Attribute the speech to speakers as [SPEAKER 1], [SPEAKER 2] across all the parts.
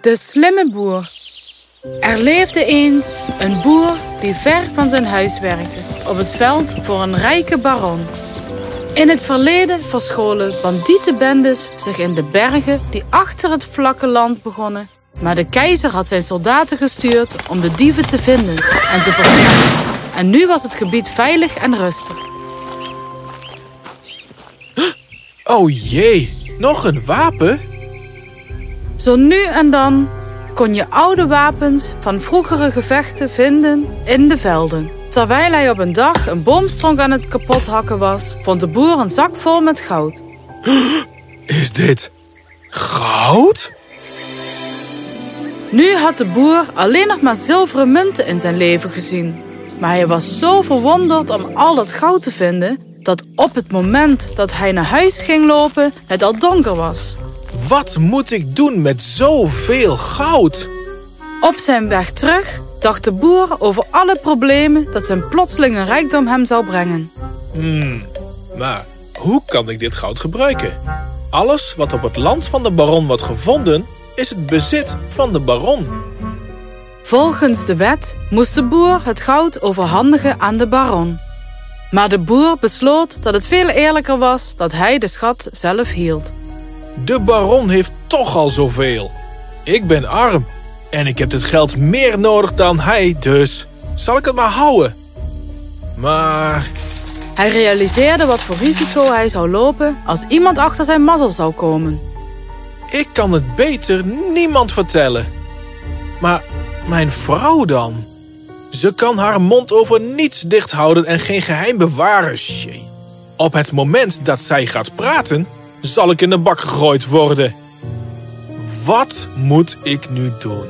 [SPEAKER 1] De slimme boer. Er leefde eens een boer die ver van zijn huis werkte, op het veld voor een rijke baron. In het verleden verscholen bandietenbendes zich in de bergen die achter het vlakke land begonnen. Maar de keizer had zijn soldaten gestuurd om de dieven te vinden en te verslaan. En nu was het gebied veilig en rustig.
[SPEAKER 2] Oh jee, nog een wapen?
[SPEAKER 1] Zo nu en dan kon je oude wapens van vroegere gevechten vinden in de velden. Terwijl hij op een dag een boomstronk aan het kapothakken was, vond de boer een zak vol met goud.
[SPEAKER 2] Is dit goud?
[SPEAKER 1] Nu had de boer alleen nog maar zilveren munten in zijn leven gezien. Maar hij was zo verwonderd om al dat goud te vinden, dat op het moment dat hij naar huis ging lopen, het al donker was.
[SPEAKER 2] Wat moet ik doen met zoveel goud?
[SPEAKER 1] Op zijn weg terug dacht de boer over alle problemen dat zijn plotselinge rijkdom hem zou brengen.
[SPEAKER 2] Hmm, maar hoe kan ik dit goud gebruiken? Alles wat op het land van de baron wordt gevonden, is het bezit van de baron.
[SPEAKER 1] Volgens de wet moest de boer het goud overhandigen aan de baron. Maar de boer besloot dat het veel eerlijker was dat hij de schat zelf hield.
[SPEAKER 2] De baron heeft toch al zoveel. Ik ben arm en ik heb dit geld meer nodig dan hij, dus zal ik het maar houden. Maar
[SPEAKER 1] Hij realiseerde wat voor risico hij zou lopen als iemand achter zijn mazzel zou komen.
[SPEAKER 2] ik kan het beter niemand vertellen. Maar mijn vrouw dan? Ze kan haar mond over niets dicht houden en geen geheim bewaren. Shit. Op het moment dat zij gaat praten, zal ik in de bak gegooid worden. Wat moet ik nu doen?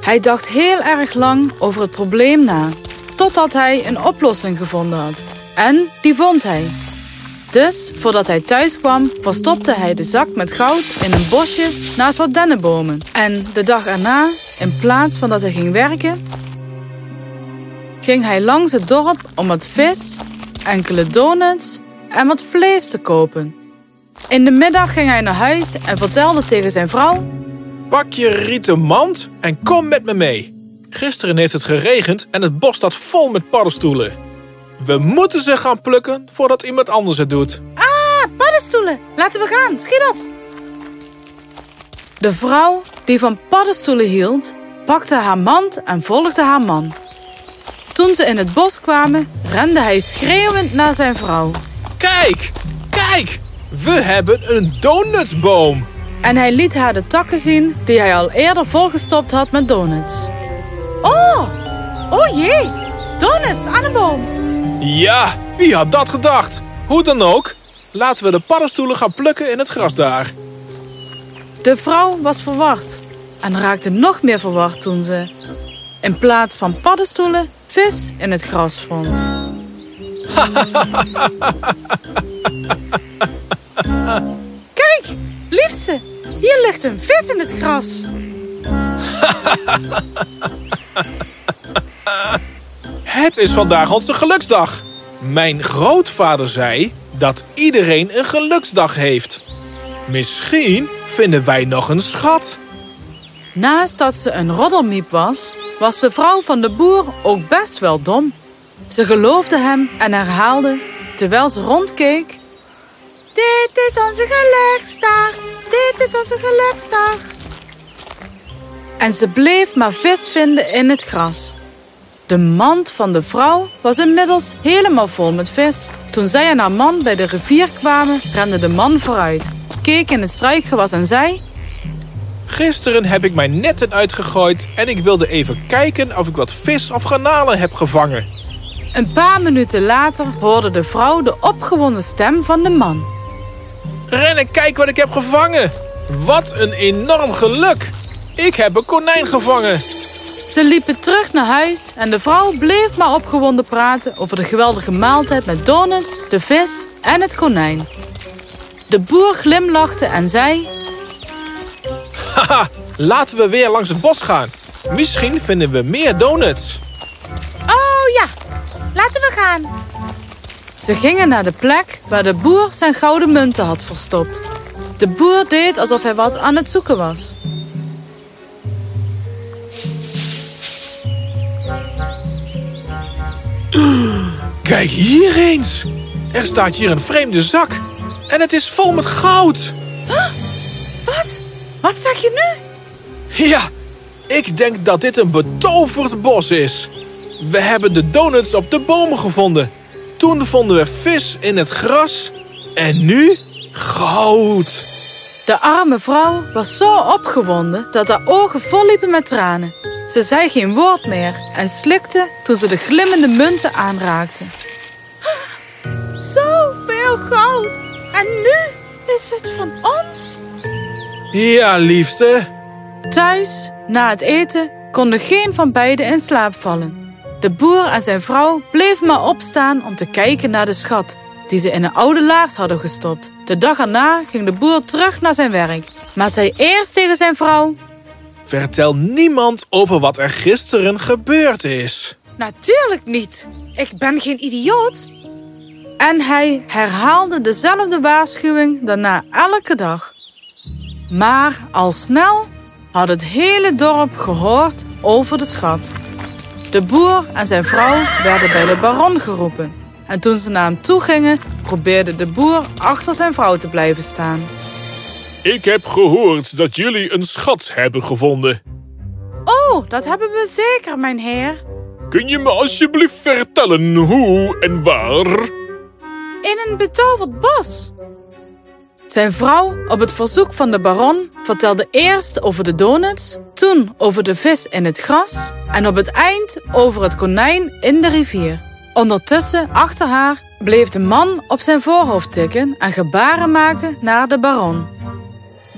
[SPEAKER 1] Hij dacht heel erg lang over het probleem na, totdat hij een oplossing gevonden had. En die vond hij. Dus, voordat hij thuis kwam, verstopte hij de zak met goud in een bosje naast wat dennenbomen. En de dag erna, in plaats van dat hij ging werken, ging hij langs het dorp om wat vis, enkele donuts en wat vlees te kopen. In de middag ging hij naar huis en vertelde tegen zijn vrouw
[SPEAKER 2] Pak je rieten mand en kom met me mee. Gisteren heeft het geregend en het bos staat vol met paddenstoelen. We moeten ze gaan plukken voordat iemand anders het doet.
[SPEAKER 1] Ah, paddenstoelen. Laten we gaan. Schiet op. De vrouw, die van paddenstoelen hield, pakte haar mand en volgde haar man. Toen ze in het bos kwamen, rende hij schreeuwend naar zijn vrouw.
[SPEAKER 2] Kijk, kijk, we hebben een donutboom.
[SPEAKER 1] En hij liet haar de takken zien die hij al eerder volgestopt had met donuts. Oh, oh jee, donuts aan een boom.
[SPEAKER 2] Ja, wie had dat gedacht? Hoe dan ook, laten we de paddenstoelen gaan plukken in het gras daar.
[SPEAKER 1] De vrouw was verward en raakte nog meer verward toen ze, in plaats van paddenstoelen, vis in het gras vond. Kijk, liefste, hier ligt een vis in het gras.
[SPEAKER 2] Het is vandaag onze geluksdag. Mijn grootvader zei dat iedereen een geluksdag heeft. Misschien vinden wij nog een schat.
[SPEAKER 1] Naast dat ze een roddelmiep was, was de vrouw van de boer ook best wel dom. Ze geloofde hem en herhaalde, terwijl ze rondkeek... Dit is onze geluksdag, dit is onze geluksdag. En ze bleef maar vis vinden in het gras. De mand van de vrouw was inmiddels helemaal vol met vis. Toen zij en haar man bij de rivier kwamen, rende de man vooruit, keek in het struikgewas en zei...
[SPEAKER 2] Gisteren heb ik mijn netten uitgegooid en ik wilde even kijken of ik wat vis of garnalen heb gevangen.
[SPEAKER 1] Een paar minuten later hoorde de vrouw de opgewonden stem van de man.
[SPEAKER 2] Ren en kijk wat ik heb gevangen. Wat een enorm geluk. Ik heb een konijn gevangen.
[SPEAKER 1] Ze liepen terug naar huis en de vrouw bleef maar opgewonden praten over de geweldige maaltijd met donuts, de vis en het konijn. De boer glimlachte en zei...
[SPEAKER 2] Haha, laten we weer langs het bos gaan. Misschien vinden we meer donuts.
[SPEAKER 1] Oh ja, laten we gaan. Ze gingen naar de plek waar de boer zijn gouden munten had verstopt. De boer deed alsof hij wat aan het zoeken was.
[SPEAKER 2] Kijk hier eens. Er staat hier een vreemde zak. En het is vol met goud.
[SPEAKER 1] Wat? Wat zeg je nu?
[SPEAKER 2] Ja, ik denk dat dit een betoverd bos is. We hebben de donuts op de bomen gevonden. Toen vonden we vis in het gras. En nu goud.
[SPEAKER 1] De arme vrouw was zo opgewonden dat haar ogen vol liepen met tranen. Ze zei geen woord meer en slikte toen ze de glimmende munten aanraakte. Zoveel goud! En nu is het van ons?
[SPEAKER 2] Ja, liefste.
[SPEAKER 1] Thuis, na het eten, konden geen van beiden in slaap vallen. De boer en zijn vrouw bleven maar opstaan om te kijken naar de schat die ze in een oude laars hadden gestopt. De dag erna ging de boer terug naar zijn werk, maar zei eerst tegen zijn vrouw:
[SPEAKER 2] Vertel niemand over wat er gisteren gebeurd is.
[SPEAKER 1] Natuurlijk niet. Ik ben geen idioot. En hij herhaalde dezelfde waarschuwing daarna elke dag. Maar al snel had het hele dorp gehoord over de schat. De boer en zijn vrouw werden bij de baron geroepen. En toen ze naar hem toe gingen, probeerde de boer achter zijn vrouw te blijven staan.
[SPEAKER 2] Ik heb gehoord dat jullie een schat hebben gevonden.
[SPEAKER 1] Oh, dat hebben we zeker, mijn heer.
[SPEAKER 2] Kun je me alsjeblieft vertellen hoe en waar?
[SPEAKER 1] In een betoverd bos. Zijn vrouw, op het verzoek van de baron, vertelde eerst over de donuts, toen over de vis in het gras en op het eind over het konijn in de rivier. Ondertussen, achter haar, bleef de man op zijn voorhoofd tikken en gebaren maken naar de baron.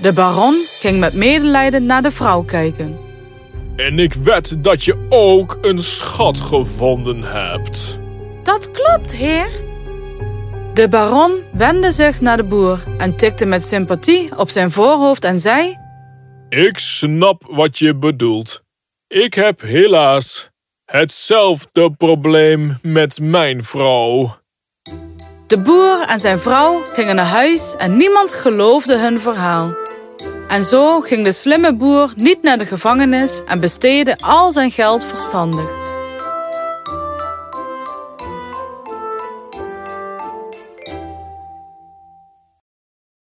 [SPEAKER 1] De baron ging met medelijden naar de vrouw kijken.
[SPEAKER 2] En ik wed dat je ook een schat gevonden hebt.
[SPEAKER 1] Dat klopt, heer. De baron wendde zich naar de boer en tikte met sympathie op zijn voorhoofd en zei...
[SPEAKER 2] Ik snap wat je bedoelt. Ik heb helaas hetzelfde probleem met mijn vrouw.
[SPEAKER 1] De boer en zijn vrouw gingen naar huis en niemand geloofde hun verhaal. En zo ging de slimme boer niet naar de gevangenis en besteedde al zijn geld verstandig.